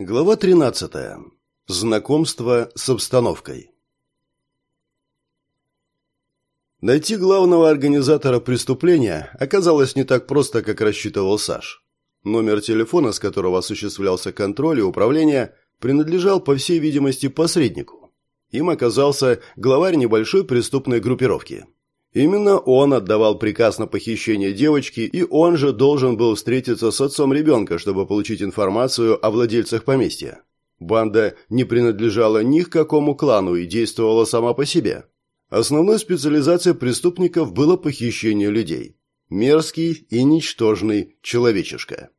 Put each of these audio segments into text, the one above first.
Глава 13. Знакомство с обстановкой. Найти главного организатора преступления оказалось не так просто, как рассчитывал Саш. Номер телефона, с которого осуществлялся контроль и управление, принадлежал, по всей видимости, посреднику. Им оказался главарь небольшой преступной группировки. Именно он отдавал приказ на похищение девочки, и он же должен был встретиться с отцом ребенка, чтобы получить информацию о владельцах поместья. Банда не принадлежала ни к какому клану и действовала сама по себе. Основной специализацией преступников было похищение людей. Мерзкий и ничтожный человечишка.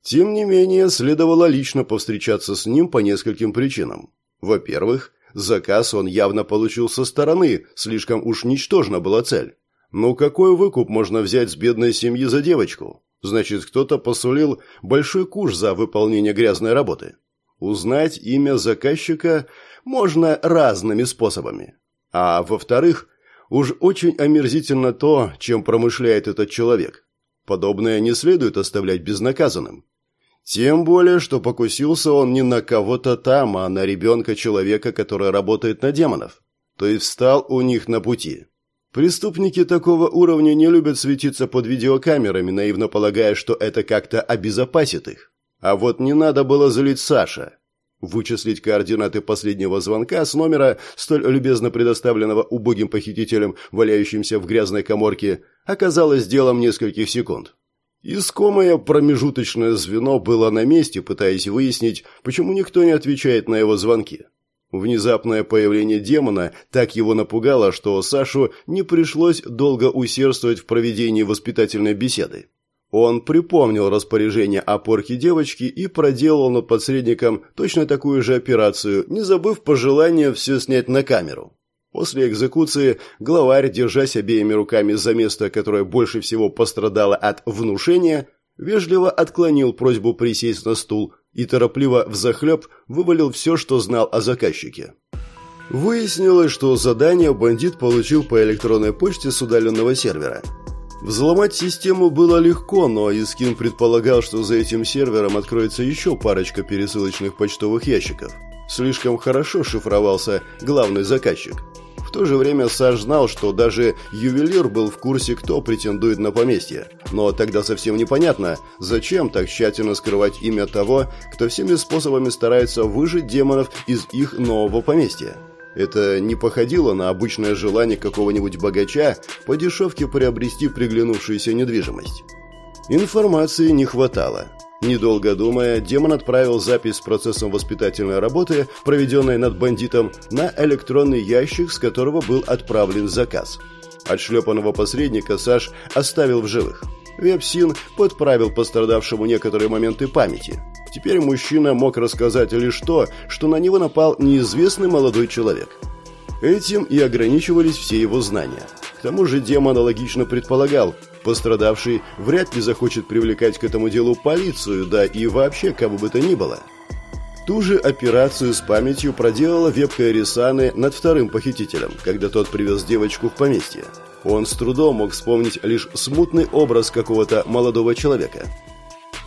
Тем не менее, следовало лично повстречаться с ним по нескольким причинам. Во-первых, Заказ он явно получил со стороны, слишком уж ничтожна была цель. Ну какой выкуп можно взять с бедной семьи за девочку? Значит, кто-то посулил большой куш за выполнение грязной работы. Узнать имя заказчика можно разными способами. А во-вторых, уж очень омерзительно то, чем промышляет этот человек. Подобное не следует оставлять безнаказанным. Тем более, что покусился он не на кого-то там, а на ребенка-человека, который работает на демонов. То есть встал у них на пути. Преступники такого уровня не любят светиться под видеокамерами, наивно полагая, что это как-то обезопасит их. А вот не надо было залить Саша. Вычислить координаты последнего звонка с номера, столь любезно предоставленного убогим похитителем, валяющимся в грязной коморке, оказалось делом нескольких секунд. Искомое промежуточное звено было на месте, пытаясь выяснить, почему никто не отвечает на его звонки. Внезапное появление демона так его напугало, что Сашу не пришлось долго усердствовать в проведении воспитательной беседы. Он припомнил распоряжение о порке девочки и проделал над посредником точно такую же операцию, не забыв пожелание все снять на камеру. После экзекуции главарь, держась обеими руками за место, которое больше всего пострадало от внушения, вежливо отклонил просьбу присесть на стул и торопливо взахлеб вывалил все, что знал о заказчике. Выяснилось, что задание бандит получил по электронной почте с удаленного сервера. Взломать систему было легко, но Искин предполагал, что за этим сервером откроется еще парочка пересылочных почтовых ящиков. Слишком хорошо шифровался главный заказчик – то же время Саш знал, что даже ювелир был в курсе, кто претендует на поместье. Но тогда совсем непонятно, зачем так тщательно скрывать имя того, кто всеми способами старается выжить демонов из их нового поместья. Это не походило на обычное желание какого-нибудь богача по дешевке приобрести приглянувшуюся недвижимость. Информации не хватало. Недолго думая, демон отправил запись с процессом воспитательной работы, проведенной над бандитом, на электронный ящик, с которого был отправлен заказ. Отшлепанного посредника Саш оставил в живых. Вепсин подправил пострадавшему некоторые моменты памяти. Теперь мужчина мог рассказать лишь то, что на него напал неизвестный молодой человек. Этим и ограничивались все его знания. К тому же демон логично предполагал, Пострадавший вряд ли захочет привлекать к этому делу полицию, да и вообще кого бы то ни было. Ту же операцию с памятью проделала вебка Рисаны над вторым похитителем, когда тот привез девочку в поместье. Он с трудом мог вспомнить лишь смутный образ какого-то молодого человека.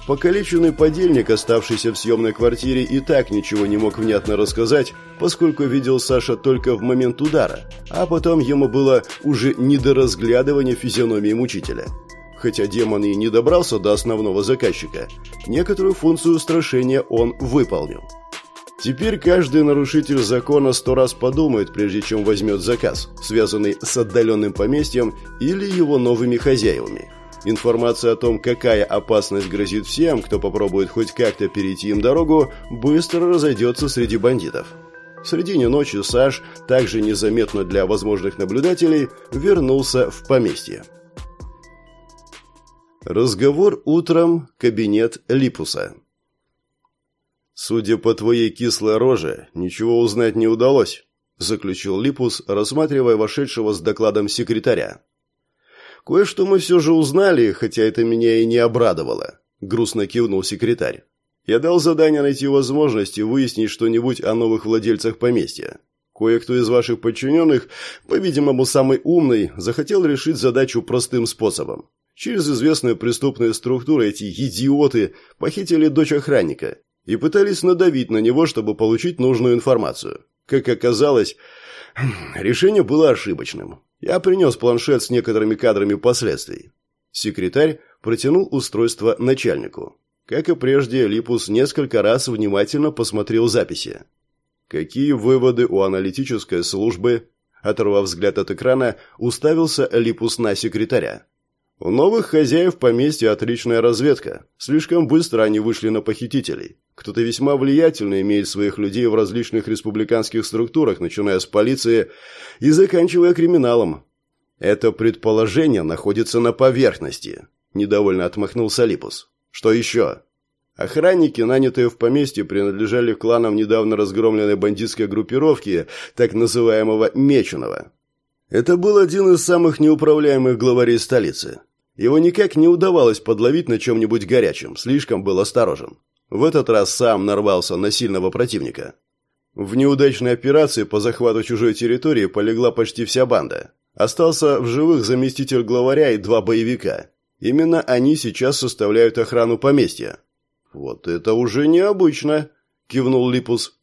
Покалеченный подельник, оставшийся в съемной квартире, и так ничего не мог внятно рассказать, поскольку видел Саша только в момент удара, а потом ему было уже не до разглядывания физиономии мучителя. Хотя демон и не добрался до основного заказчика, некоторую функцию устрашения он выполнил. Теперь каждый нарушитель закона сто раз подумает, прежде чем возьмет заказ, связанный с отдаленным поместьем или его новыми хозяевами. Информация о том, какая опасность грозит всем, кто попробует хоть как-то перейти им дорогу, быстро разойдется среди бандитов. В середине ночи Саш, также незаметно для возможных наблюдателей, вернулся в поместье. Разговор утром, кабинет Липуса. «Судя по твоей кислой роже, ничего узнать не удалось», заключил Липус, рассматривая вошедшего с докладом секретаря. «Кое-что мы все же узнали, хотя это меня и не обрадовало», – грустно кивнул секретарь. «Я дал задание найти возможность и выяснить что-нибудь о новых владельцах поместья. Кое-кто из ваших подчиненных, по-видимому, самый умный, захотел решить задачу простым способом. Через известную преступную структуру эти идиоты похитили дочь охранника. и пытались надавить на него, чтобы получить нужную информацию. Как оказалось, решение было ошибочным. Я принес планшет с некоторыми кадрами последствий. Секретарь протянул устройство начальнику. Как и прежде, Липус несколько раз внимательно посмотрел записи. Какие выводы у аналитической службы? Оторвав взгляд от экрана, уставился Липус на секретаря. У новых хозяев поместья отличная разведка. Слишком быстро они вышли на похитителей. Кто-то весьма влиятельно имеет своих людей в различных республиканских структурах, начиная с полиции и заканчивая криминалом. Это предположение находится на поверхности. Недовольно отмахнулся Липус. Что еще? Охранники, нанятые в поместье, принадлежали кланам недавно разгромленной бандитской группировки, так называемого Меченого. Это был один из самых неуправляемых главарей столицы. Его никак не удавалось подловить на чем-нибудь горячем, слишком был осторожен. В этот раз сам нарвался на сильного противника. В неудачной операции по захвату чужой территории полегла почти вся банда. Остался в живых заместитель главаря и два боевика. Именно они сейчас составляют охрану поместья. «Вот это уже необычно», – кивнул Липус.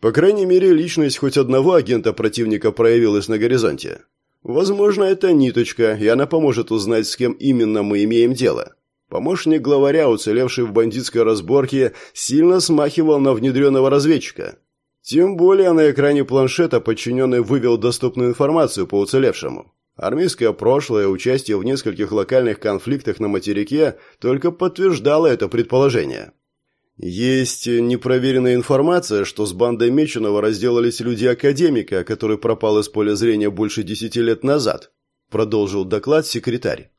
По крайней мере, личность хоть одного агента противника проявилась на горизонте. Возможно, это ниточка, и она поможет узнать, с кем именно мы имеем дело. Помощник главаря, уцелевший в бандитской разборке, сильно смахивал на внедренного разведчика. Тем более на экране планшета подчиненный вывел доступную информацию по уцелевшему. Армейское прошлое, участие в нескольких локальных конфликтах на материке только подтверждало это предположение. Есть непроверенная информация, что с бандой Меченого разделались люди академика, который пропал из поля зрения больше десяти лет назад, продолжил доклад секретарь.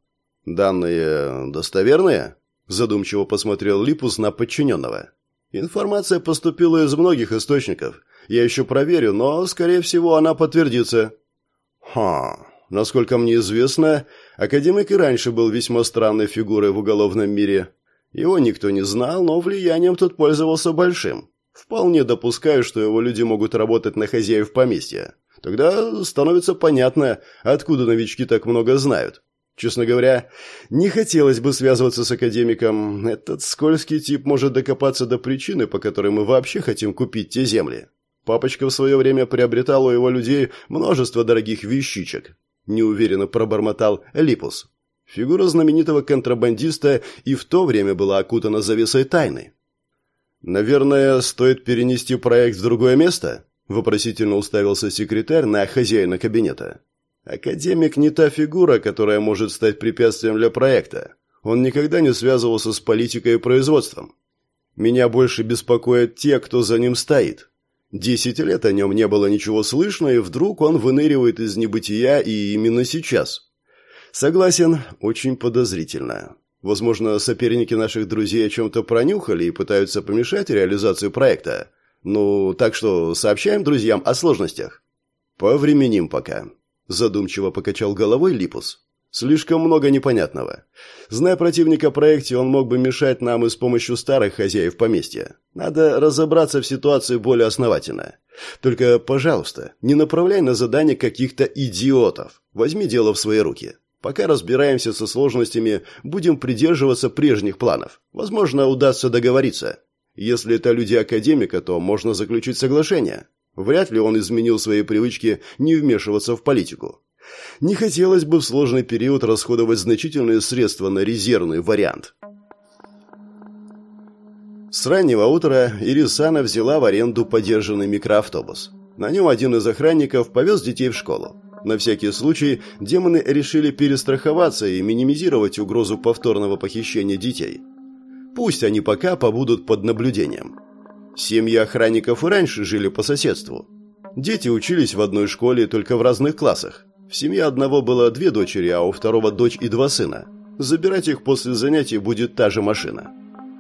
Данные достоверные? Задумчиво посмотрел Липус на подчиненного. Информация поступила из многих источников. Я еще проверю, но, скорее всего, она подтвердится. Ха, насколько мне известно, академик и раньше был весьма странной фигурой в уголовном мире. Его никто не знал, но влиянием тут пользовался большим. Вполне допускаю, что его люди могут работать на хозяев поместья. Тогда становится понятно, откуда новички так много знают. Честно говоря, не хотелось бы связываться с академиком. Этот скользкий тип может докопаться до причины, по которой мы вообще хотим купить те земли. Папочка в свое время приобретал у его людей множество дорогих вещичек. Неуверенно пробормотал Липус. Фигура знаменитого контрабандиста и в то время была окутана завесой тайны. «Наверное, стоит перенести проект в другое место?» – вопросительно уставился секретарь на хозяина кабинета. «Академик не та фигура, которая может стать препятствием для проекта. Он никогда не связывался с политикой и производством. Меня больше беспокоят те, кто за ним стоит. Десять лет о нем не было ничего слышно, и вдруг он выныривает из небытия и именно сейчас. Согласен, очень подозрительно. Возможно, соперники наших друзей о чем-то пронюхали и пытаются помешать реализации проекта. Ну, так что сообщаем друзьям о сложностях. Повременим пока. Задумчиво покачал головой Липус. Слишком много непонятного. Зная противника проекте, он мог бы мешать нам и с помощью старых хозяев поместья. Надо разобраться в ситуации более основательно. Только, пожалуйста, не направляй на задание каких-то идиотов. Возьми дело в свои руки. Пока разбираемся со сложностями, будем придерживаться прежних планов. Возможно, удастся договориться. Если это люди академика, то можно заключить соглашение. Вряд ли он изменил свои привычки не вмешиваться в политику. Не хотелось бы в сложный период расходовать значительные средства на резервный вариант. С раннего утра Ирисана взяла в аренду подержанный микроавтобус. На нем один из охранников повез детей в школу. На всякий случай демоны решили перестраховаться и минимизировать угрозу повторного похищения детей. Пусть они пока побудут под наблюдением. Семьи охранников и раньше жили по соседству. Дети учились в одной школе, только в разных классах. В семье одного было две дочери, а у второго дочь и два сына. Забирать их после занятий будет та же машина.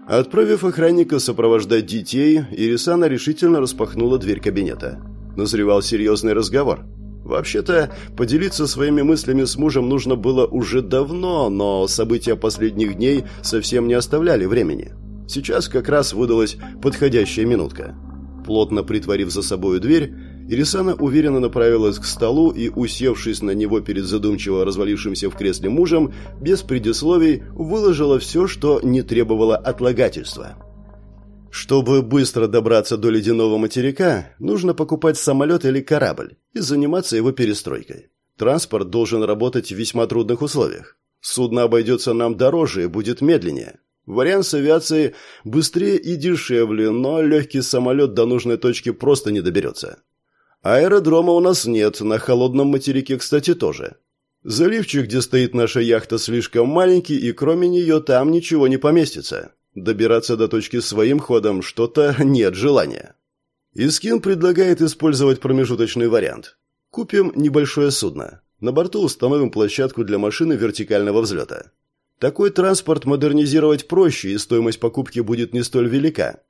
Отправив охранника сопровождать детей, Ирисана решительно распахнула дверь кабинета. Назревал серьезный разговор – Вообще-то, поделиться своими мыслями с мужем нужно было уже давно, но события последних дней совсем не оставляли времени. Сейчас как раз выдалась подходящая минутка. Плотно притворив за собою дверь, Ирисана уверенно направилась к столу и, усевшись на него перед задумчиво развалившимся в кресле мужем, без предисловий выложила все, что не требовало отлагательства. Чтобы быстро добраться до ледяного материка, нужно покупать самолет или корабль и заниматься его перестройкой. Транспорт должен работать в весьма трудных условиях. Судно обойдется нам дороже и будет медленнее. Вариант с авиацией быстрее и дешевле, но легкий самолет до нужной точки просто не доберется. Аэродрома у нас нет, на холодном материке, кстати, тоже. Заливчик, где стоит наша яхта, слишком маленький, и кроме нее там ничего не поместится. Добираться до точки своим ходом что-то нет желания. Искин предлагает использовать промежуточный вариант. Купим небольшое судно. На борту установим площадку для машины вертикального взлета. Такой транспорт модернизировать проще, и стоимость покупки будет не столь велика.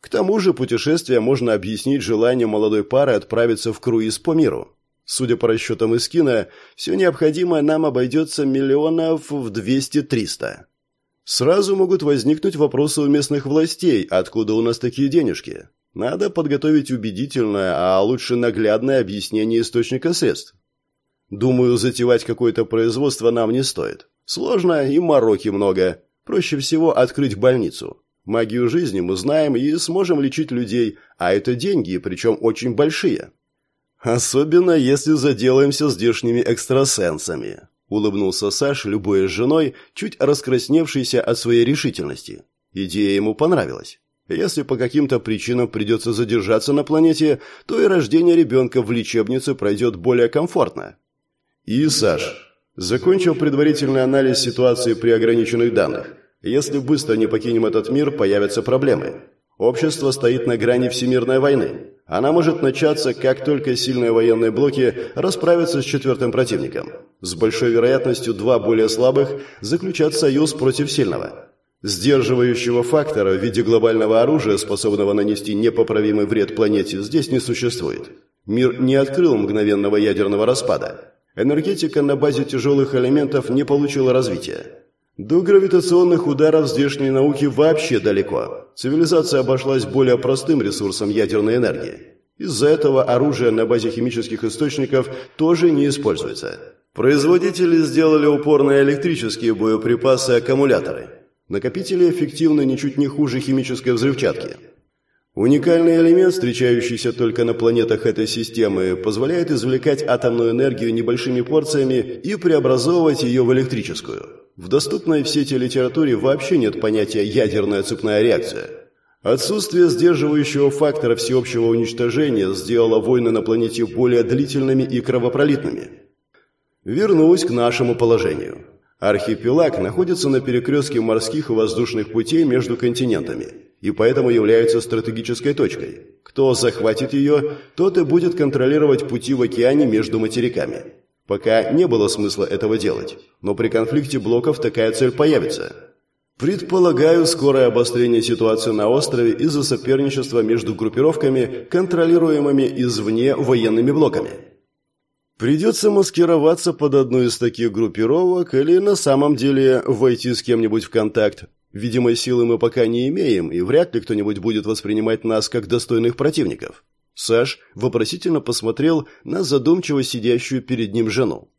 К тому же путешествие можно объяснить желанием молодой пары отправиться в круиз по миру. Судя по расчетам Искина, все необходимое нам обойдется миллионов в 200-300. Сразу могут возникнуть вопросы у местных властей, откуда у нас такие денежки. Надо подготовить убедительное, а лучше наглядное объяснение источника средств. Думаю, затевать какое-то производство нам не стоит. Сложно и мороки много. Проще всего открыть больницу. Магию жизни мы знаем и сможем лечить людей, а это деньги, причем очень большие. Особенно если заделаемся здешними экстрасенсами. Улыбнулся Саш, любой с женой, чуть раскрасневшийся от своей решительности. Идея ему понравилась. Если по каким-то причинам придется задержаться на планете, то и рождение ребенка в лечебнице пройдет более комфортно. И, Саш, закончил предварительный анализ ситуации при ограниченных данных. Если быстро не покинем этот мир, появятся проблемы. Общество стоит на грани всемирной войны. Она может начаться, как только сильные военные блоки расправятся с четвертым противником. С большой вероятностью два более слабых заключат союз против сильного. Сдерживающего фактора в виде глобального оружия, способного нанести непоправимый вред планете, здесь не существует. Мир не открыл мгновенного ядерного распада. Энергетика на базе тяжелых элементов не получила развития. До гравитационных ударов здешней науки вообще далеко. Цивилизация обошлась более простым ресурсом ядерной энергии. Из-за этого оружие на базе химических источников тоже не используется. Производители сделали упор на электрические боеприпасы и аккумуляторы. Накопители эффективны ничуть не хуже химической взрывчатки. Уникальный элемент, встречающийся только на планетах этой системы, позволяет извлекать атомную энергию небольшими порциями и преобразовывать ее в электрическую. В доступной в сети литературе вообще нет понятия «ядерная цепная реакция». Отсутствие сдерживающего фактора всеобщего уничтожения сделало войны на планете более длительными и кровопролитными. Вернусь к нашему положению. Архипелаг находится на перекрестке морских и воздушных путей между континентами и поэтому является стратегической точкой. Кто захватит ее, тот и будет контролировать пути в океане между материками. Пока не было смысла этого делать, но при конфликте блоков такая цель появится. Предполагаю скорое обострение ситуации на острове из-за соперничества между группировками, контролируемыми извне военными блоками. Придется маскироваться под одну из таких группировок или на самом деле войти с кем-нибудь в контакт. Видимой силы мы пока не имеем, и вряд ли кто-нибудь будет воспринимать нас как достойных противников. Саш вопросительно посмотрел на задумчиво сидящую перед ним жену.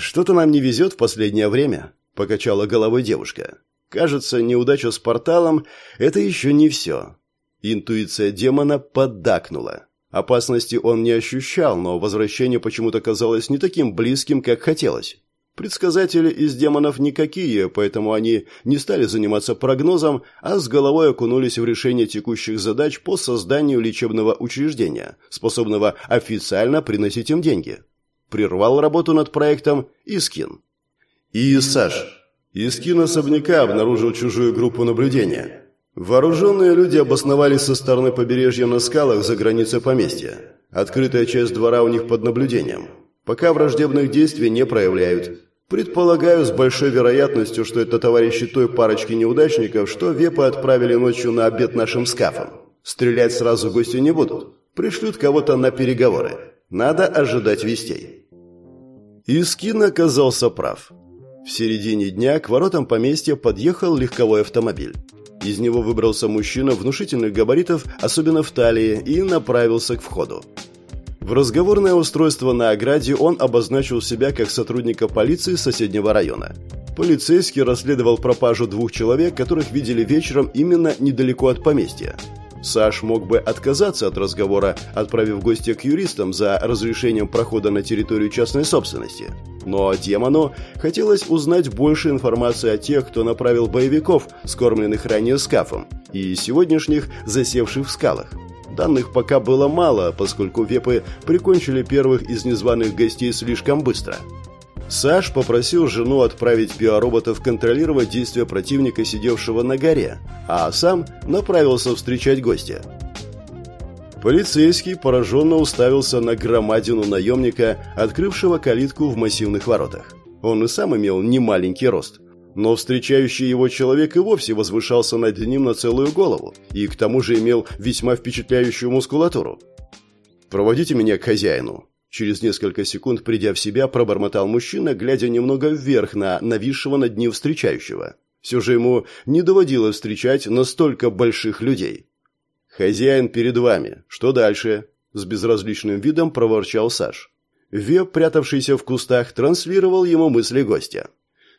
«Что-то нам не везет в последнее время», — покачала головой девушка. «Кажется, неудача с порталом — это еще не все». Интуиция демона поддакнула. Опасности он не ощущал, но возвращение почему-то казалось не таким близким, как хотелось. Предсказатели из демонов никакие, поэтому они не стали заниматься прогнозом, а с головой окунулись в решение текущих задач по созданию лечебного учреждения, способного официально приносить им деньги. Прервал работу над проектом Искин. И Саш. Искин особняка обнаружил чужую группу наблюдения. Вооруженные люди обосновались со стороны побережья на скалах за границей поместья. Открытая часть двора у них под наблюдением. Пока враждебных действий не проявляют. Предполагаю с большой вероятностью, что это товарищи той парочки неудачников, что вепы отправили ночью на обед нашим скафом. Стрелять сразу гости не будут. Пришлют кого-то на переговоры. Надо ожидать вестей. Искин оказался прав. В середине дня к воротам поместья подъехал легковой автомобиль. Из него выбрался мужчина внушительных габаритов, особенно в талии, и направился к входу. В разговорное устройство на ограде он обозначил себя как сотрудника полиции соседнего района. Полицейский расследовал пропажу двух человек, которых видели вечером именно недалеко от поместья. Саш мог бы отказаться от разговора, отправив гостя к юристам за разрешением прохода на территорию частной собственности. Но демону хотелось узнать больше информации о тех, кто направил боевиков, скормленных ранее скафом, и сегодняшних, засевших в скалах. Данных пока было мало, поскольку вепы прикончили первых из незваных гостей слишком быстро – Саш попросил жену отправить биороботов контролировать действия противника, сидевшего на горе, а сам направился встречать гостя. Полицейский пораженно уставился на громадину наемника, открывшего калитку в массивных воротах. Он и сам имел немаленький рост, но встречающий его человек и вовсе возвышался над ним на целую голову и к тому же имел весьма впечатляющую мускулатуру. «Проводите меня к хозяину», Через несколько секунд, придя в себя, пробормотал мужчина, глядя немного вверх на нависшего над ним встречающего. Все же ему не доводилось встречать настолько больших людей. «Хозяин перед вами. Что дальше?» С безразличным видом проворчал Саш. Веб, прятавшийся в кустах, транслировал ему мысли гостя.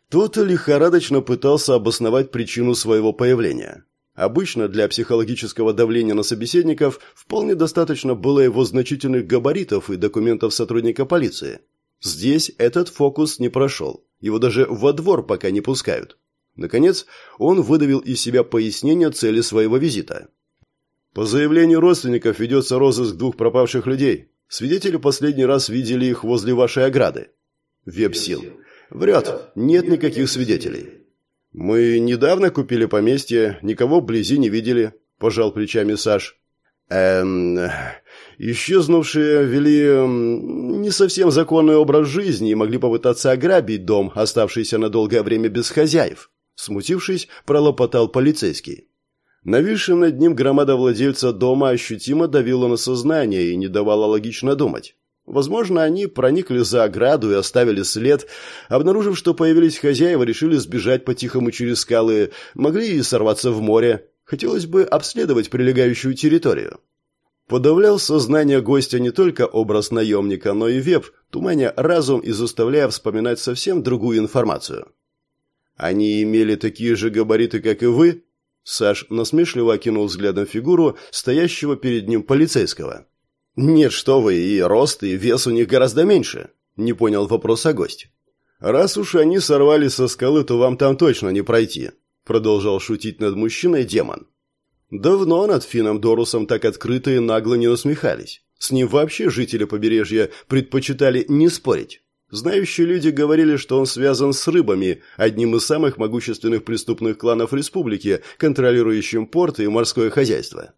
Тот лихорадочно пытался обосновать причину своего появления. Обычно для психологического давления на собеседников вполне достаточно было его значительных габаритов и документов сотрудника полиции. Здесь этот фокус не прошел. Его даже во двор пока не пускают. Наконец, он выдавил из себя пояснение цели своего визита. По заявлению родственников ведется розыск двух пропавших людей. Свидетели последний раз видели их возле вашей ограды. Вебсил. Врет. Нет никаких свидетелей. «Мы недавно купили поместье, никого вблизи не видели», – пожал плечами Саш. «Эм... Исчезнувшие вели эм, не совсем законный образ жизни и могли попытаться ограбить дом, оставшийся на долгое время без хозяев», – смутившись, пролопотал полицейский. Нависшая над ним громада владельца дома ощутимо давила на сознание и не давала логично думать. Возможно, они проникли за ограду и оставили след. Обнаружив, что появились хозяева, решили сбежать по-тихому через скалы, могли и сорваться в море. Хотелось бы обследовать прилегающую территорию. Подавлял сознание гостя не только образ наемника, но и веб, туманя разум и заставляя вспоминать совсем другую информацию. «Они имели такие же габариты, как и вы?» Саш насмешливо окинул взглядом фигуру стоящего перед ним полицейского. «Нет, что вы, и рост, и вес у них гораздо меньше», – не понял вопроса гость. «Раз уж они сорвали со скалы, то вам там точно не пройти», – продолжал шутить над мужчиной демон. Давно над Фином Дорусом так открыто и нагло не насмехались. С ним вообще жители побережья предпочитали не спорить. Знающие люди говорили, что он связан с рыбами, одним из самых могущественных преступных кланов республики, контролирующим порты и морское хозяйство.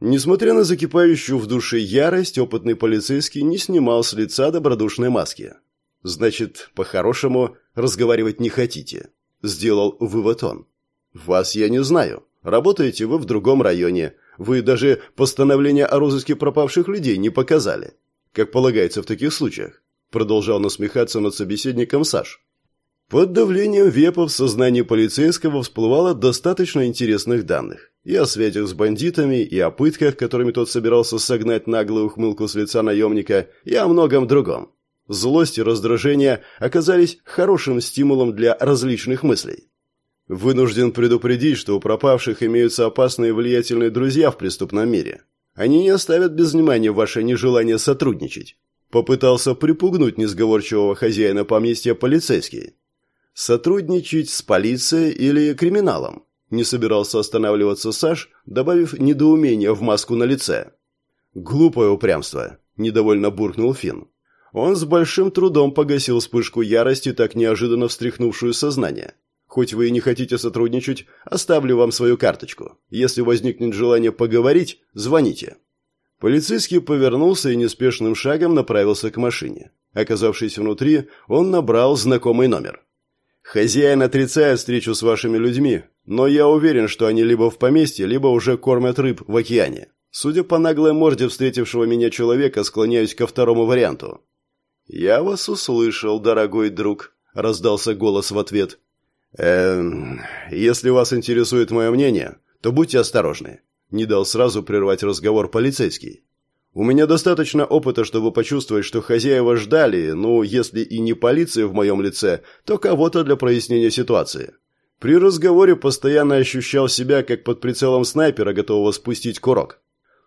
Несмотря на закипающую в душе ярость, опытный полицейский не снимал с лица добродушной маски. «Значит, по-хорошему, разговаривать не хотите?» – сделал вывод он. «Вас я не знаю. Работаете вы в другом районе. Вы даже постановление о розыске пропавших людей не показали. Как полагается в таких случаях?» – продолжал насмехаться над собеседником Саш. Под давлением вепа в сознании полицейского всплывало достаточно интересных данных. И о связях с бандитами, и о пытках, которыми тот собирался согнать наглую ухмылку с лица наемника, и о многом другом. Злость и раздражение оказались хорошим стимулом для различных мыслей. Вынужден предупредить, что у пропавших имеются опасные и влиятельные друзья в преступном мире. Они не оставят без внимания ваше нежелание сотрудничать. Попытался припугнуть несговорчивого хозяина поместья полицейский. Сотрудничать с полицией или криминалом? Не собирался останавливаться Саш, добавив недоумение в маску на лице. Глупое упрямство, недовольно буркнул Финн. Он с большим трудом погасил вспышку ярости, так неожиданно встряхнувшую сознание. Хоть вы и не хотите сотрудничать, оставлю вам свою карточку. Если возникнет желание поговорить, звоните. Полицейский повернулся и неспешным шагом направился к машине. Оказавшись внутри, он набрал знакомый номер. Хозяин отрицает встречу с вашими людьми, но я уверен, что они либо в поместье, либо уже кормят рыб в океане. Судя по наглой морде встретившего меня человека, склоняюсь ко второму варианту. «Я вас услышал, дорогой друг», — раздался голос в ответ. «Эм, если вас интересует мое мнение, то будьте осторожны», — не дал сразу прервать разговор полицейский. У меня достаточно опыта, чтобы почувствовать, что хозяева ждали, ну, если и не полиции в моем лице, то кого-то для прояснения ситуации. При разговоре постоянно ощущал себя как под прицелом снайпера, готового спустить курок.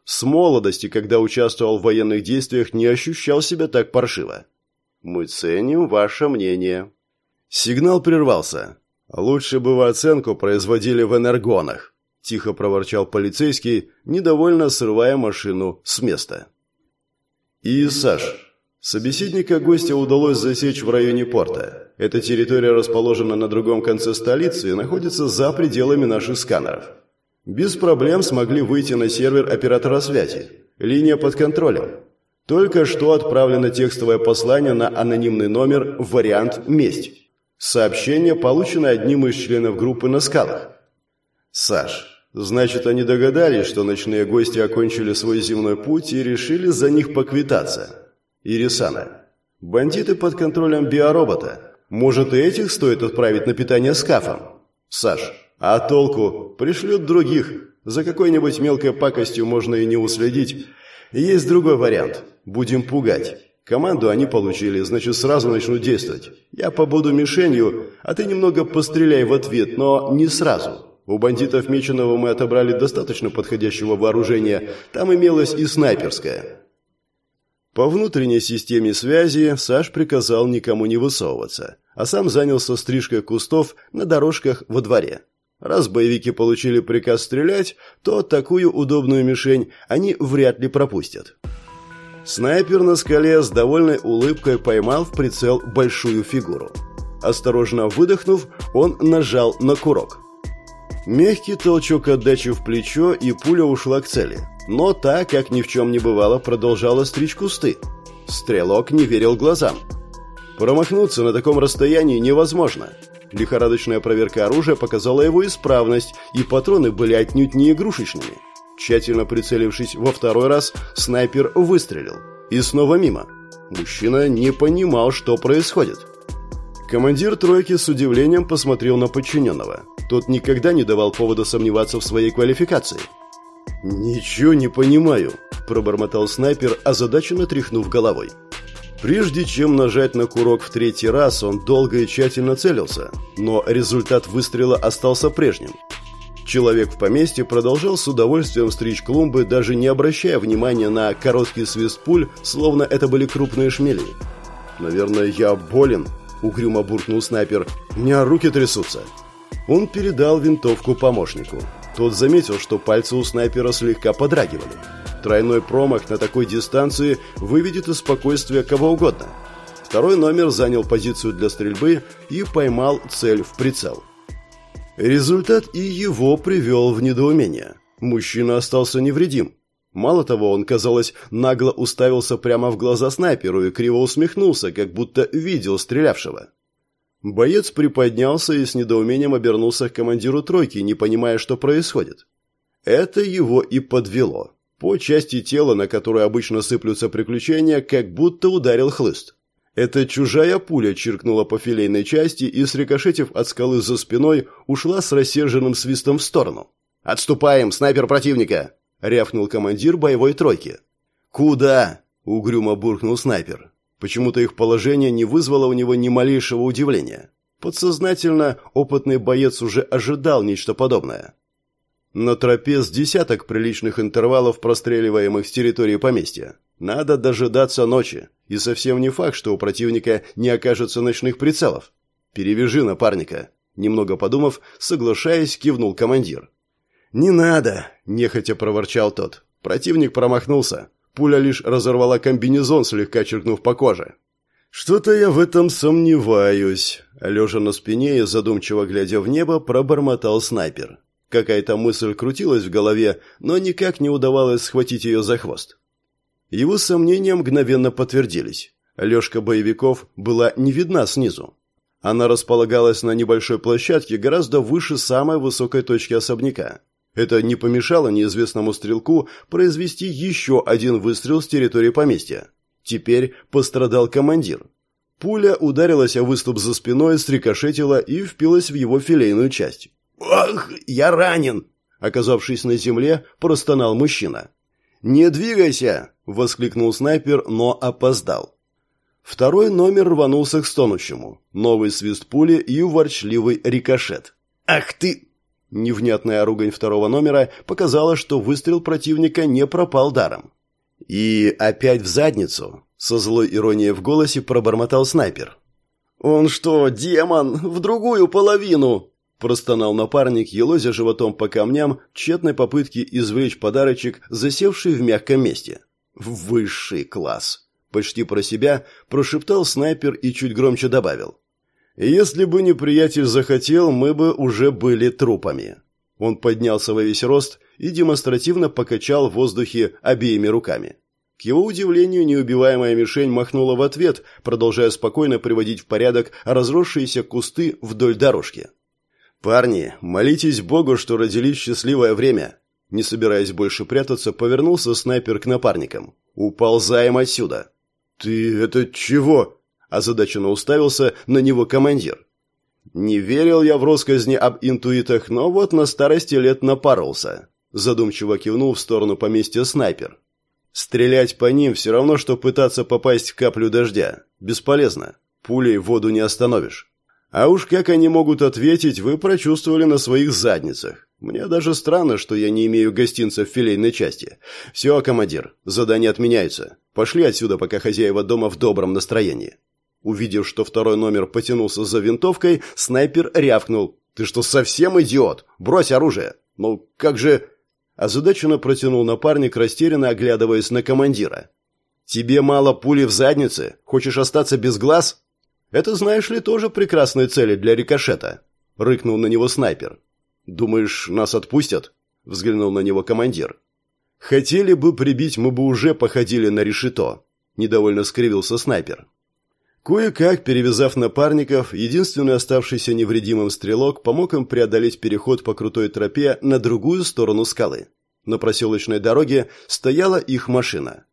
С молодости, когда участвовал в военных действиях, не ощущал себя так паршиво. Мы ценим ваше мнение. Сигнал прервался. Лучше бы вы оценку производили в энергонах, тихо проворчал полицейский, недовольно срывая машину с места. И Саш, собеседника гостя удалось засечь в районе порта. Эта территория расположена на другом конце столицы и находится за пределами наших сканеров. Без проблем смогли выйти на сервер оператора связи. Линия под контролем. Только что отправлено текстовое послание на анонимный номер «Вариант Месть». Сообщение получено одним из членов группы на скалах. Саш, значит, они догадались, что ночные гости окончили свой земной путь и решили за них поквитаться. Ирисана. Бандиты под контролем биоробота. Может, и этих стоит отправить на питание скафом? Саш, а толку? Пришлют других. За какой-нибудь мелкой пакостью можно и не уследить. Есть другой вариант. Будем пугать. Команду они получили, значит, сразу начнут действовать. Я побуду мишенью, а ты немного постреляй в ответ, но не сразу. У бандитов Меченого мы отобрали достаточно подходящего вооружения. Там имелось и снайперское. По внутренней системе связи Саш приказал никому не высовываться, а сам занялся стрижкой кустов на дорожках во дворе. Раз боевики получили приказ стрелять, то такую удобную мишень они вряд ли пропустят. Снайпер на скале с довольной улыбкой поймал в прицел большую фигуру. Осторожно выдохнув, он нажал на курок. Мягкий толчок отдачи в плечо, и пуля ушла к цели. Но та, как ни в чем не бывало, продолжала стричь кусты. Стрелок не верил глазам. Промахнуться на таком расстоянии невозможно. Лихорадочная проверка оружия показала его исправность, и патроны были отнюдь не игрушечными. Тщательно прицелившись во второй раз, снайпер выстрелил. И снова мимо. Мужчина не понимал, что происходит. Командир тройки с удивлением посмотрел на подчиненного. Тот никогда не давал повода сомневаться в своей квалификации. «Ничего не понимаю», – пробормотал снайпер, озадаченно тряхнув головой. Прежде чем нажать на курок в третий раз, он долго и тщательно целился, но результат выстрела остался прежним. Человек в поместье продолжал с удовольствием стричь клумбы, даже не обращая внимания на короткий свист пуль, словно это были крупные шмели. «Наверное, я болен», — угрюмо буркнул снайпер. «У меня руки трясутся». Он передал винтовку помощнику. Тот заметил, что пальцы у снайпера слегка подрагивали. Тройной промах на такой дистанции выведет из спокойствия кого угодно. Второй номер занял позицию для стрельбы и поймал цель в прицел. Результат и его привел в недоумение. Мужчина остался невредим. Мало того, он, казалось, нагло уставился прямо в глаза снайперу и криво усмехнулся, как будто видел стрелявшего. Боец приподнялся и с недоумением обернулся к командиру тройки, не понимая, что происходит. Это его и подвело. По части тела, на которую обычно сыплются приключения, как будто ударил хлыст. Эта чужая пуля чиркнула по филейной части и, срикошетив от скалы за спиной, ушла с рассерженным свистом в сторону. «Отступаем, снайпер противника!» — рявкнул командир боевой тройки. «Куда?» — угрюмо буркнул снайпер. Почему-то их положение не вызвало у него ни малейшего удивления. Подсознательно опытный боец уже ожидал нечто подобное. На тропе с десяток приличных интервалов, простреливаемых с территории поместья. Надо дожидаться ночи, и совсем не факт, что у противника не окажется ночных прицелов. Перевяжи напарника. Немного подумав, соглашаясь, кивнул командир. «Не надо!» – нехотя проворчал тот. Противник промахнулся. Пуля лишь разорвала комбинезон, слегка черкнув по коже. «Что-то я в этом сомневаюсь», – лежа на спине и задумчиво глядя в небо, пробормотал снайпер. Какая-то мысль крутилась в голове, но никак не удавалось схватить ее за хвост. Его сомнения мгновенно подтвердились. Лёжка боевиков была не видна снизу. Она располагалась на небольшой площадке гораздо выше самой высокой точки особняка. Это не помешало неизвестному стрелку произвести еще один выстрел с территории поместья. Теперь пострадал командир. Пуля ударилась о выступ за спиной, срикошетила и впилась в его филейную часть. «Ах, я ранен!» Оказавшись на земле, простонал мужчина. «Не двигайся!» – воскликнул снайпер, но опоздал. Второй номер рванулся к стонущему. Новый свист пули и ворчливый рикошет. «Ах ты!» Невнятная ругань второго номера показала, что выстрел противника не пропал даром. «И опять в задницу!» – со злой иронией в голосе пробормотал снайпер. «Он что, демон? В другую половину!» Простонал напарник, елозя животом по камням, тщетной попытке извлечь подарочек, засевший в мягком месте. «Высший класс!» Почти про себя прошептал снайпер и чуть громче добавил. «Если бы неприятель захотел, мы бы уже были трупами». Он поднялся во весь рост и демонстративно покачал в воздухе обеими руками. К его удивлению, неубиваемая мишень махнула в ответ, продолжая спокойно приводить в порядок разросшиеся кусты вдоль дорожки. «Парни, молитесь Богу, что родились счастливое время!» Не собираясь больше прятаться, повернулся снайпер к напарникам. «Уползаем отсюда!» «Ты это чего?» Озадаченно уставился на него командир. «Не верил я в росказни об интуитах, но вот на старости лет напоролся», задумчиво кивнул в сторону поместья снайпер. «Стрелять по ним все равно, что пытаться попасть в каплю дождя. Бесполезно. Пулей воду не остановишь. А уж как они могут ответить, вы прочувствовали на своих задницах. Мне даже странно, что я не имею гостинца в филейной части. Все, командир, задание отменяется. Пошли отсюда, пока хозяева дома в добром настроении. Увидев, что второй номер потянулся за винтовкой, снайпер рявкнул. «Ты что, совсем идиот? Брось оружие!» «Ну, как же...» Озадаченно протянул напарник, растерянно оглядываясь на командира. «Тебе мало пули в заднице? Хочешь остаться без глаз?» «Это, знаешь ли, тоже прекрасные цели для рикошета», — рыкнул на него снайпер. «Думаешь, нас отпустят?» — взглянул на него командир. «Хотели бы прибить, мы бы уже походили на решето», — недовольно скривился снайпер. Кое-как, перевязав напарников, единственный оставшийся невредимым стрелок помог им преодолеть переход по крутой тропе на другую сторону скалы. На проселочной дороге стояла их машина.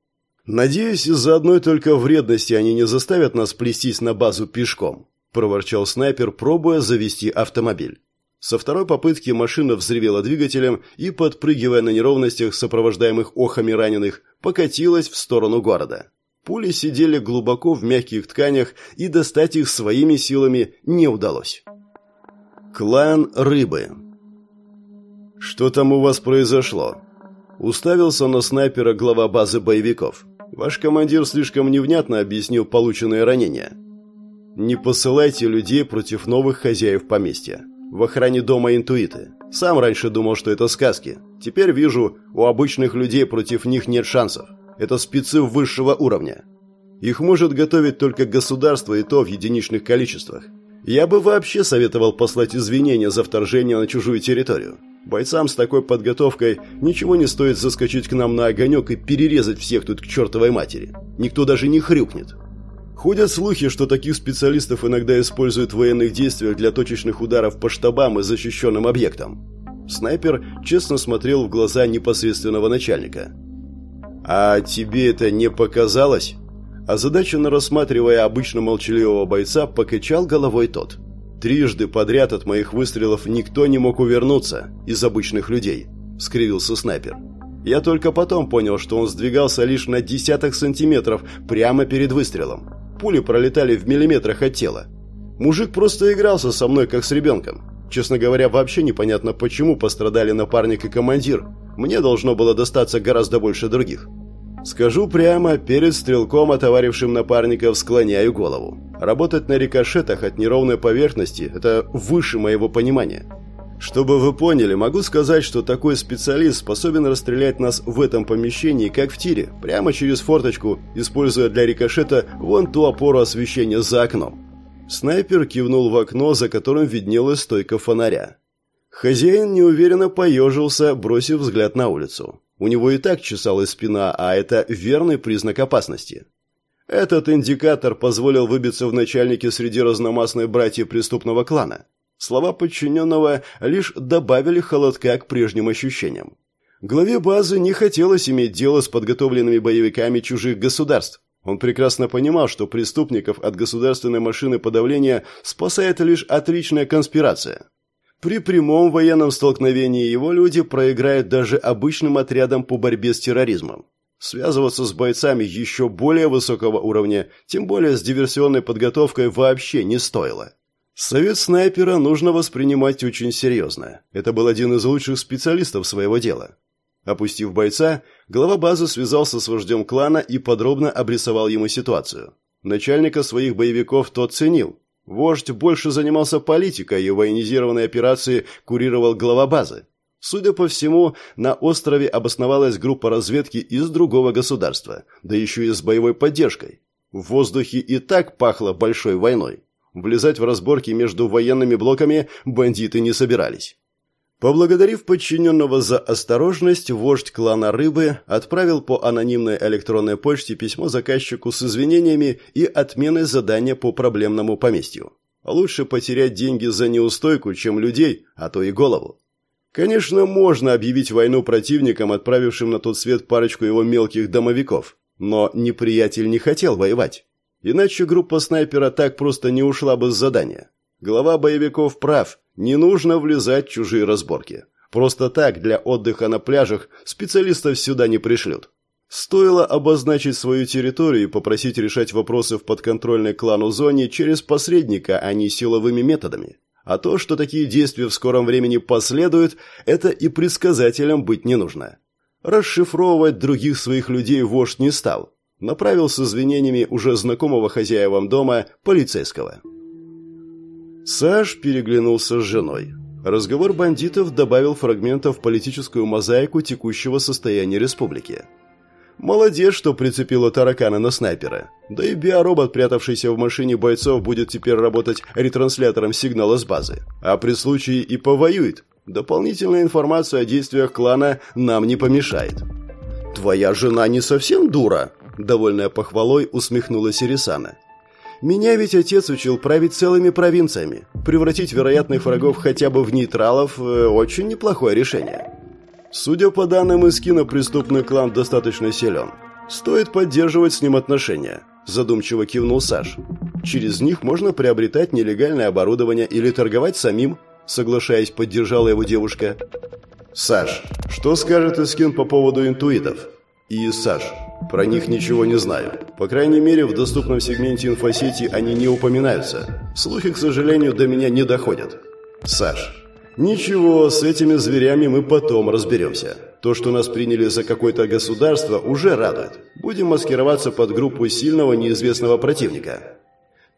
«Надеюсь, из-за одной только вредности они не заставят нас плестись на базу пешком», – проворчал снайпер, пробуя завести автомобиль. Со второй попытки машина взревела двигателем и, подпрыгивая на неровностях, сопровождаемых охами раненых, покатилась в сторону города. Пули сидели глубоко в мягких тканях, и достать их своими силами не удалось. Клан Рыбы «Что там у вас произошло?» Уставился на снайпера глава базы боевиков. Ваш командир слишком невнятно объяснил полученные ранения. Не посылайте людей против новых хозяев поместья. В охране дома интуиты. Сам раньше думал, что это сказки. Теперь вижу, у обычных людей против них нет шансов. Это спецы высшего уровня. Их может готовить только государство и то в единичных количествах. Я бы вообще советовал послать извинения за вторжение на чужую территорию. Бойцам с такой подготовкой ничего не стоит заскочить к нам на огонек и перерезать всех тут к чертовой матери. Никто даже не хрюкнет. Ходят слухи, что таких специалистов иногда используют в военных действиях для точечных ударов по штабам и защищенным объектам. Снайпер честно смотрел в глаза непосредственного начальника. «А тебе это не показалось?» Озадаченно рассматривая обычно молчаливого бойца, покачал головой тот – Трижды подряд от моих выстрелов никто не мог увернуться из обычных людей, скривился снайпер. Я только потом понял, что он сдвигался лишь на десяток сантиметров прямо перед выстрелом. Пули пролетали в миллиметрах от тела. Мужик просто игрался со мной как с ребенком. Честно говоря, вообще непонятно, почему пострадали напарник и командир. Мне должно было достаться гораздо больше других. Скажу прямо, перед стрелком, отоварившим напарников, склоняю голову. Работать на рикошетах от неровной поверхности – это выше моего понимания. Чтобы вы поняли, могу сказать, что такой специалист способен расстрелять нас в этом помещении, как в тире, прямо через форточку, используя для рикошета вон ту опору освещения за окном. Снайпер кивнул в окно, за которым виднелась стойка фонаря. Хозяин неуверенно поежился, бросив взгляд на улицу. У него и так чесалась спина, а это верный признак опасности. Этот индикатор позволил выбиться в начальнике среди разномастной братьев преступного клана. Слова подчиненного лишь добавили холодка к прежним ощущениям. Главе базы не хотелось иметь дело с подготовленными боевиками чужих государств. Он прекрасно понимал, что преступников от государственной машины подавления спасает лишь отличная конспирация. При прямом военном столкновении его люди проиграют даже обычным отрядам по борьбе с терроризмом. Связываться с бойцами еще более высокого уровня, тем более с диверсионной подготовкой, вообще не стоило. Совет снайпера нужно воспринимать очень серьезно. Это был один из лучших специалистов своего дела. Опустив бойца, глава базы связался с вождем клана и подробно обрисовал ему ситуацию. Начальника своих боевиков тот ценил. Вождь больше занимался политикой, и военизированные операции курировал глава базы. Судя по всему, на острове обосновалась группа разведки из другого государства, да еще и с боевой поддержкой. В воздухе и так пахло большой войной. Влезать в разборки между военными блоками бандиты не собирались. Поблагодарив подчиненного за осторожность, вождь клана Рыбы отправил по анонимной электронной почте письмо заказчику с извинениями и отменой задания по проблемному поместью. Лучше потерять деньги за неустойку, чем людей, а то и голову. Конечно, можно объявить войну противникам, отправившим на тот свет парочку его мелких домовиков, но неприятель не хотел воевать. Иначе группа снайпера так просто не ушла бы с задания. Глава боевиков прав, не нужно влезать в чужие разборки. Просто так, для отдыха на пляжах, специалистов сюда не пришлют. Стоило обозначить свою территорию и попросить решать вопросы в подконтрольной клану зоне через посредника, а не силовыми методами. А то, что такие действия в скором времени последуют, это и предсказателем быть не нужно. Расшифровывать других своих людей вождь не стал направил с извинениями уже знакомого хозяевам дома полицейского. Саш переглянулся с женой. Разговор бандитов добавил фрагментов в политическую мозаику текущего состояния республики. Молодец, что прицепила таракана на снайпера. Да и биоробот, прятавшийся в машине бойцов, будет теперь работать ретранслятором сигнала с базы. А при случае и повоюет. Дополнительная информация о действиях клана нам не помешает. «Твоя жена не совсем дура?» довольная похвалой, усмехнулась Ирисана. Меня ведь отец учил править целыми провинциями. Превратить вероятных врагов хотя бы в нейтралов э, очень неплохое решение. Судя по данным из кино, преступный клан достаточно силен. Стоит поддерживать с ним отношения, задумчиво кивнул Саш. Через них можно приобретать нелегальное оборудование или торговать самим, соглашаясь, поддержала его девушка. Саш, что скажет Искин по поводу интуитов? И Саш, про них ничего не знаю. По крайней мере, в доступном сегменте инфосети они не упоминаются. Слухи, к сожалению, до меня не доходят. Саш, ничего, с этими зверями мы потом разберемся. То, что нас приняли за какое-то государство, уже радует. Будем маскироваться под группу сильного неизвестного противника.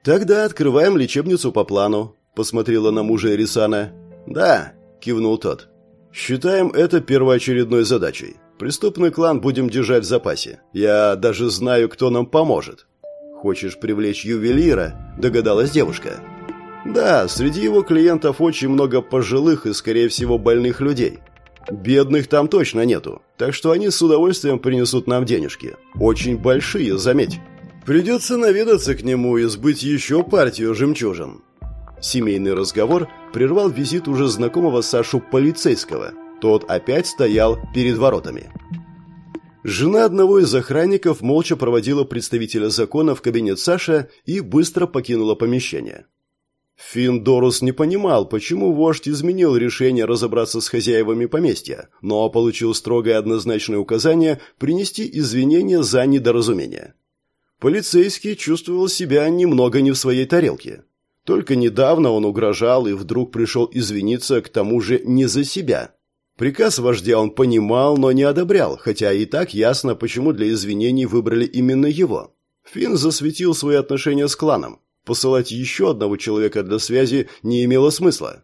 Тогда открываем лечебницу по плану, посмотрела на мужа Эрисана. Да, кивнул тот. Считаем это первоочередной задачей. Преступный клан будем держать в запасе. Я даже знаю, кто нам поможет. Хочешь привлечь ювелира? Догадалась девушка. Да, среди его клиентов очень много пожилых и, скорее всего, больных людей. Бедных там точно нету, так что они с удовольствием принесут нам денежки. Очень большие, заметь. Придется наведаться к нему и сбыть еще партию жемчужин. Семейный разговор прервал визит уже знакомого Сашу полицейского – тот опять стоял перед воротами. Жена одного из охранников молча проводила представителя закона в кабинет Саша и быстро покинула помещение. Финн Дорус не понимал, почему вождь изменил решение разобраться с хозяевами поместья, но получил строгое однозначное указание принести извинения за недоразумение. Полицейский чувствовал себя немного не в своей тарелке. Только недавно он угрожал и вдруг пришел извиниться, к тому же не за себя. Приказ вождя он понимал, но не одобрял, хотя и так ясно, почему для извинений выбрали именно его. Финн засветил свои отношения с кланом. Посылать еще одного человека для связи не имело смысла.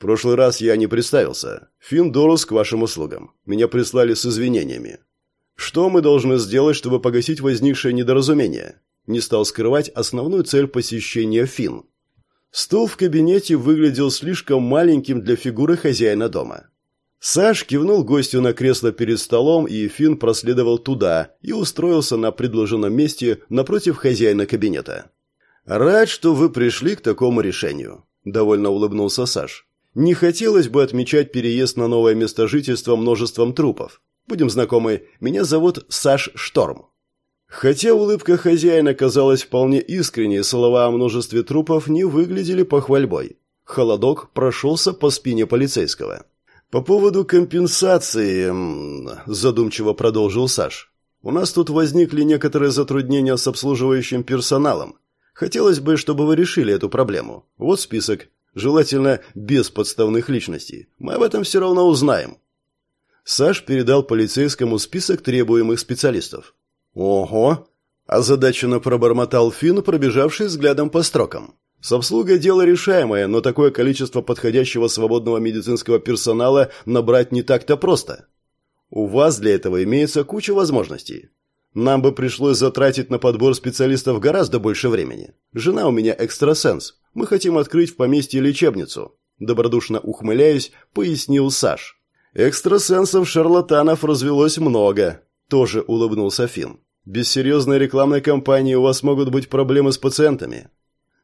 Прошлый раз я не представился. Финн Дорус к вашим услугам. Меня прислали с извинениями. Что мы должны сделать, чтобы погасить возникшее недоразумение? Не стал скрывать основную цель посещения Финн. Стол в кабинете выглядел слишком маленьким для фигуры хозяина дома. Саш кивнул гостю на кресло перед столом, и Финн проследовал туда и устроился на предложенном месте напротив хозяина кабинета. «Рад, что вы пришли к такому решению», – довольно улыбнулся Саш. «Не хотелось бы отмечать переезд на новое место жительства множеством трупов. Будем знакомы, меня зовут Саш Шторм». Хотя улыбка хозяина казалась вполне искренней, слова о множестве трупов не выглядели похвальбой. Холодок прошелся по спине полицейского. «По поводу компенсации...» – задумчиво продолжил Саш. «У нас тут возникли некоторые затруднения с обслуживающим персоналом. Хотелось бы, чтобы вы решили эту проблему. Вот список. Желательно без подставных личностей. Мы об этом все равно узнаем». Саш передал полицейскому список требуемых специалистов. «Ого!» – озадаченно пробормотал Финн, пробежавший взглядом по строкам. С обслугой дело решаемое, но такое количество подходящего свободного медицинского персонала набрать не так-то просто. У вас для этого имеется куча возможностей. Нам бы пришлось затратить на подбор специалистов гораздо больше времени. Жена у меня экстрасенс. Мы хотим открыть в поместье лечебницу. Добродушно ухмыляясь, пояснил Саш. Экстрасенсов-шарлатанов развелось много. Тоже улыбнулся Финн. Без серьезной рекламной кампании у вас могут быть проблемы с пациентами.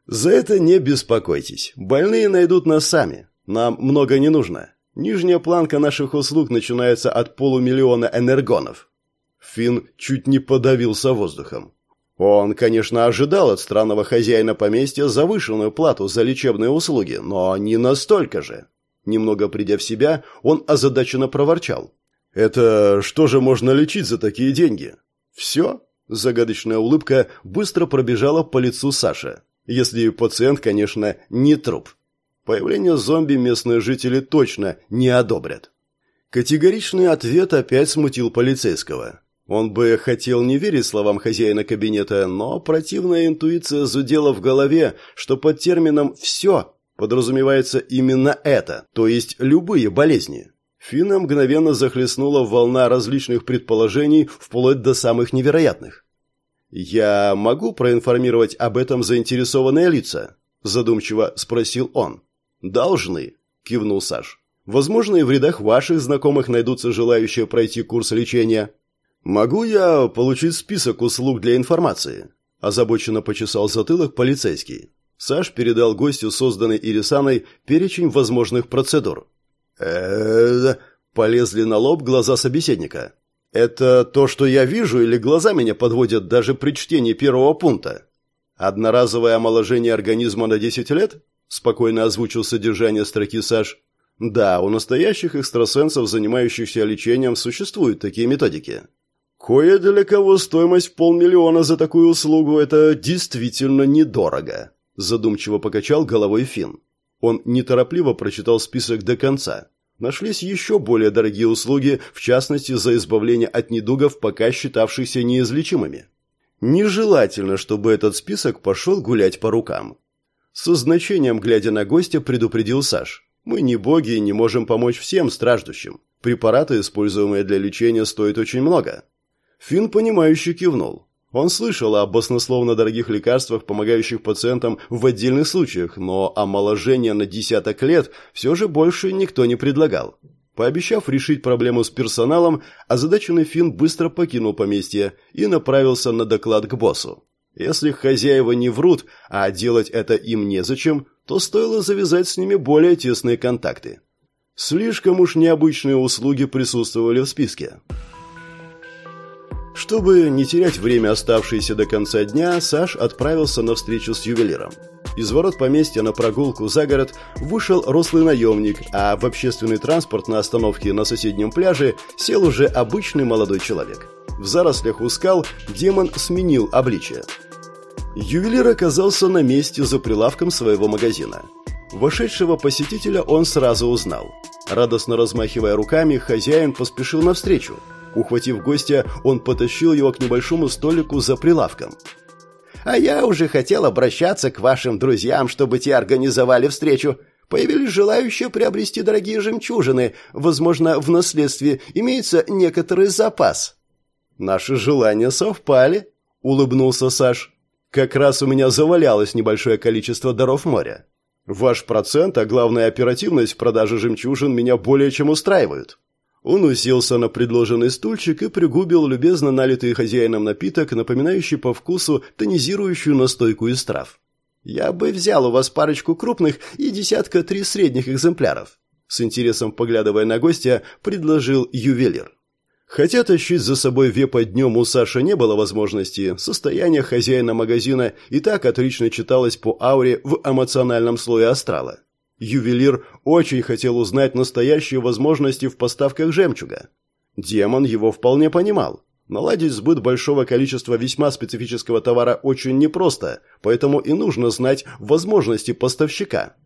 За это не беспокойтесь. Больные найдут нас сами. Нам много не нужно. Нижняя планка наших услуг начинается от полумиллиона энергонов. Финн чуть не подавился воздухом. Он, конечно, ожидал от странного хозяина поместья завышенную плату за лечебные услуги, но не настолько же. Немного придя в себя, он озадаченно проворчал. «Это что же можно лечить за такие деньги?» «Все?» Загадочная улыбка быстро пробежала по лицу Саши. Если пациент, конечно, не труп. Появление зомби местные жители точно не одобрят. Категоричный ответ опять смутил полицейского. Он бы хотел не верить словам хозяина кабинета, но противная интуиция зудела в голове, что под термином «все» подразумевается именно это, то есть любые болезни. Финна мгновенно захлестнула волна различных предположений, вплоть до самых невероятных. «Я могу проинформировать об этом заинтересованные лица?» – задумчиво спросил он. «Должны», – кивнул Саш. «Возможно, и в рядах ваших знакомых найдутся желающие пройти курс лечения». «Могу я получить список услуг для информации?» – озабоченно почесал затылок полицейский. Саш передал гостю, созданный Ирисаной, перечень возможных процедур. э полезли на лоб глаза собеседника. Это то, что я вижу, или глаза меня подводят даже при чтении первого пункта? Одноразовое омоложение организма на 10 лет? Спокойно озвучил содержание строки Саш. Да, у настоящих экстрасенсов, занимающихся лечением, существуют такие методики. Кое для кого стоимость полмиллиона за такую услугу – это действительно недорого. Задумчиво покачал головой Финн. Он неторопливо прочитал список до конца. Нашлись еще более дорогие услуги, в частности, за избавление от недугов, пока считавшихся неизлечимыми. Нежелательно, чтобы этот список пошел гулять по рукам. Со значением, глядя на гостя, предупредил Саш. «Мы не боги и не можем помочь всем страждущим. Препараты, используемые для лечения, стоят очень много». Финн, понимающе кивнул. Он слышал о баснословно дорогих лекарствах, помогающих пациентам в отдельных случаях, но омоложение на десяток лет все же больше никто не предлагал. Пообещав решить проблему с персоналом, озадаченный Финн быстро покинул поместье и направился на доклад к боссу. Если хозяева не врут, а делать это им незачем, то стоило завязать с ними более тесные контакты. Слишком уж необычные услуги присутствовали в списке. Чтобы не терять время, оставшееся до конца дня, Саш отправился на встречу с ювелиром. Из ворот поместья на прогулку за город вышел рослый наемник, а в общественный транспорт на остановке на соседнем пляже сел уже обычный молодой человек. В зарослях у скал демон сменил обличие. Ювелир оказался на месте за прилавком своего магазина. Вошедшего посетителя он сразу узнал. Радостно размахивая руками, хозяин поспешил навстречу – Ухватив гостя, он потащил его к небольшому столику за прилавком. «А я уже хотел обращаться к вашим друзьям, чтобы те организовали встречу. Появились желающие приобрести дорогие жемчужины. Возможно, в наследстве имеется некоторый запас». «Наши желания совпали», — улыбнулся Саш. «Как раз у меня завалялось небольшое количество даров моря. Ваш процент, а главная оперативность в продаже жемчужин меня более чем устраивают». Он уселся на предложенный стульчик и пригубил любезно налитый хозяином напиток, напоминающий по вкусу тонизирующую настойку из трав. «Я бы взял у вас парочку крупных и десятка три средних экземпляров», с интересом поглядывая на гостя, предложил ювелир. Хотя тащить за собой вепа днем у Саши не было возможности, состояние хозяина магазина и так отлично читалось по ауре в эмоциональном слое астрала. Ювелир очень хотел узнать настоящие возможности в поставках жемчуга. Демон его вполне понимал. Наладить сбыт большого количества весьма специфического товара очень непросто, поэтому и нужно знать возможности поставщика.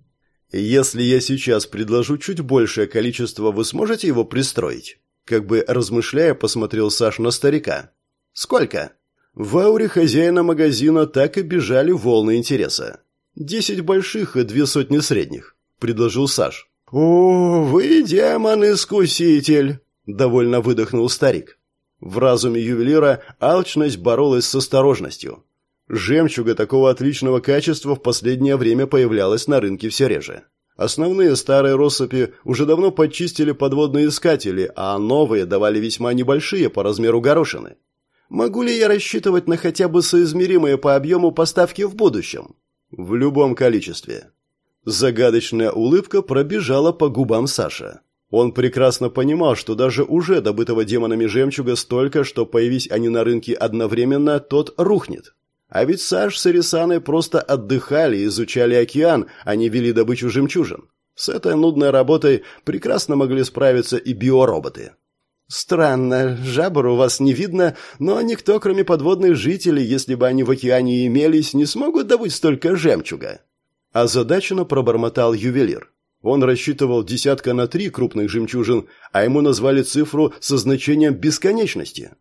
Если я сейчас предложу чуть большее количество, вы сможете его пристроить? Как бы размышляя, посмотрел Саш на старика. Сколько? В ауре хозяина магазина так и бежали волны интереса. «Десять больших и две сотни средних», — предложил Саш. «О, вы демон-искуситель!» — довольно выдохнул старик. В разуме ювелира алчность боролась с осторожностью. Жемчуга такого отличного качества в последнее время появлялась на рынке все реже. Основные старые россыпи уже давно подчистили подводные искатели, а новые давали весьма небольшие по размеру горошины. Могу ли я рассчитывать на хотя бы соизмеримые по объему поставки в будущем? В любом количестве. Загадочная улыбка пробежала по губам Саша. Он прекрасно понимал, что даже уже добытого демонами жемчуга столько, что появись они на рынке одновременно, тот рухнет. А ведь Саш с Ирисаной просто отдыхали и изучали океан, а не вели добычу жемчужин. С этой нудной работой прекрасно могли справиться и биороботы. «Странно, жабр у вас не видно, но никто, кроме подводных жителей, если бы они в океане имелись, не смогут добыть столько жемчуга». Озадаченно пробормотал ювелир. Он рассчитывал десятка на три крупных жемчужин, а ему назвали цифру со значением бесконечности.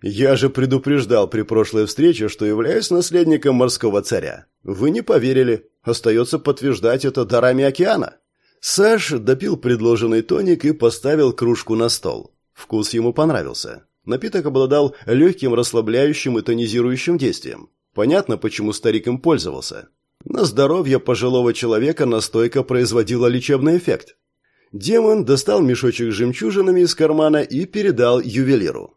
«Я же предупреждал при прошлой встрече, что являюсь наследником морского царя. Вы не поверили. Остается подтверждать это дарами океана». Саш допил предложенный тоник и поставил кружку на стол. Вкус ему понравился. Напиток обладал легким расслабляющим и тонизирующим действием. Понятно, почему старик им пользовался. На здоровье пожилого человека настойка производила лечебный эффект. Демон достал мешочек с жемчужинами из кармана и передал ювелиру.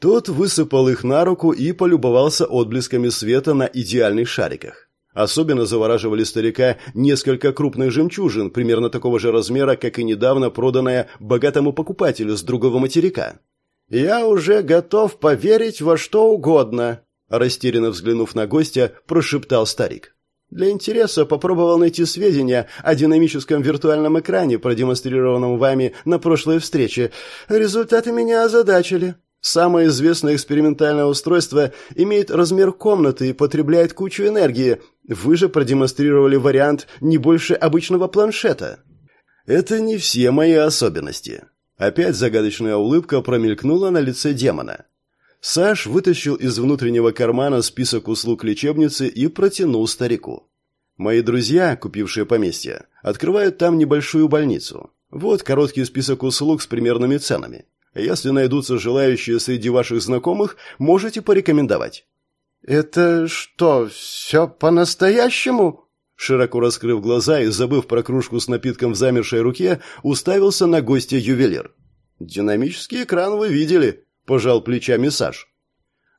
Тот высыпал их на руку и полюбовался отблесками света на идеальных шариках. Особенно завораживали старика несколько крупных жемчужин, примерно такого же размера, как и недавно проданная богатому покупателю с другого материка. «Я уже готов поверить во что угодно», – растерянно взглянув на гостя, прошептал старик. Для интереса попробовал найти сведения о динамическом виртуальном экране, продемонстрированном вами на прошлой встрече. Результаты меня озадачили. Самое известное экспериментальное устройство имеет размер комнаты и потребляет кучу энергии. Вы же продемонстрировали вариант не больше обычного планшета. Это не все мои особенности. Опять загадочная улыбка промелькнула на лице демона. Саш вытащил из внутреннего кармана список услуг лечебницы и протянул старику. Мои друзья, купившие поместье, открывают там небольшую больницу. Вот короткий список услуг с примерными ценами. Если найдутся желающие среди ваших знакомых, можете порекомендовать». «Это что, все по-настоящему?» Широко раскрыв глаза и забыв про кружку с напитком в замершей руке, уставился на гостя ювелир. «Динамический экран вы видели», – пожал плечами Саш.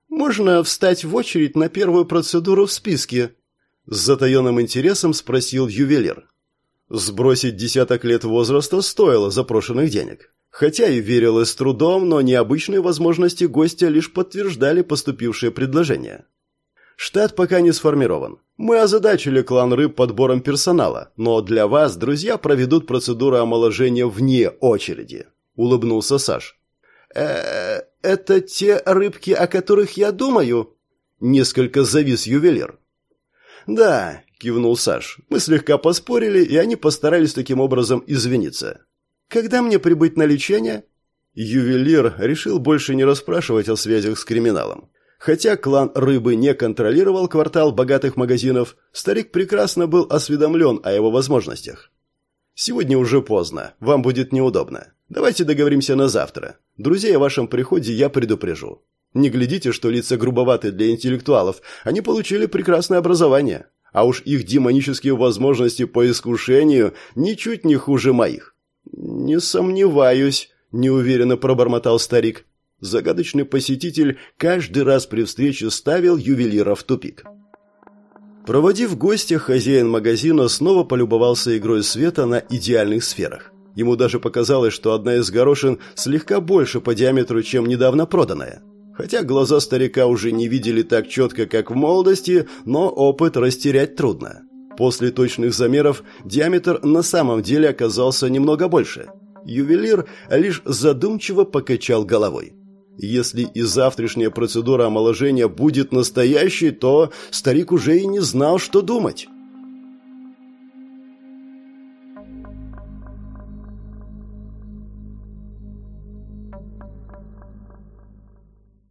«Можно встать в очередь на первую процедуру в списке?» С затаенным интересом спросил ювелир. Сбросить десяток лет возраста стоило запрошенных денег. Хотя и верилось с трудом, но необычные возможности гостя лишь подтверждали поступившее предложение. Штат пока не сформирован. Мы озадачили клан рыб подбором персонала, но для вас друзья проведут процедуру омоложения вне очереди», — улыбнулся Саш. э это те рыбки, о которых я думаю?» Несколько завис ювелир. «Да», — кивнул Саш, — «мы слегка поспорили, и они постарались таким образом извиниться. Когда мне прибыть на лечение?» Ювелир решил больше не расспрашивать о связях с криминалом. Хотя клан Рыбы не контролировал квартал богатых магазинов, старик прекрасно был осведомлен о его возможностях. «Сегодня уже поздно, вам будет неудобно. Давайте договоримся на завтра. Друзей о вашем приходе я предупрежу. Не глядите, что лица грубоваты для интеллектуалов, они получили прекрасное образование, а уж их демонические возможности по искушению ничуть не хуже моих. «Не сомневаюсь», – неуверенно пробормотал старик. Загадочный посетитель каждый раз при встрече ставил ювелира в тупик. Проводив гостя, хозяин магазина снова полюбовался игрой света на идеальных сферах. Ему даже показалось, что одна из горошин слегка больше по диаметру, чем недавно проданная. Хотя глаза старика уже не видели так четко, как в молодости, но опыт растерять трудно. После точных замеров диаметр на самом деле оказался немного больше. Ювелир лишь задумчиво покачал головой. Если и завтрашняя процедура омоложения будет настоящей, то старик уже и не знал, что думать.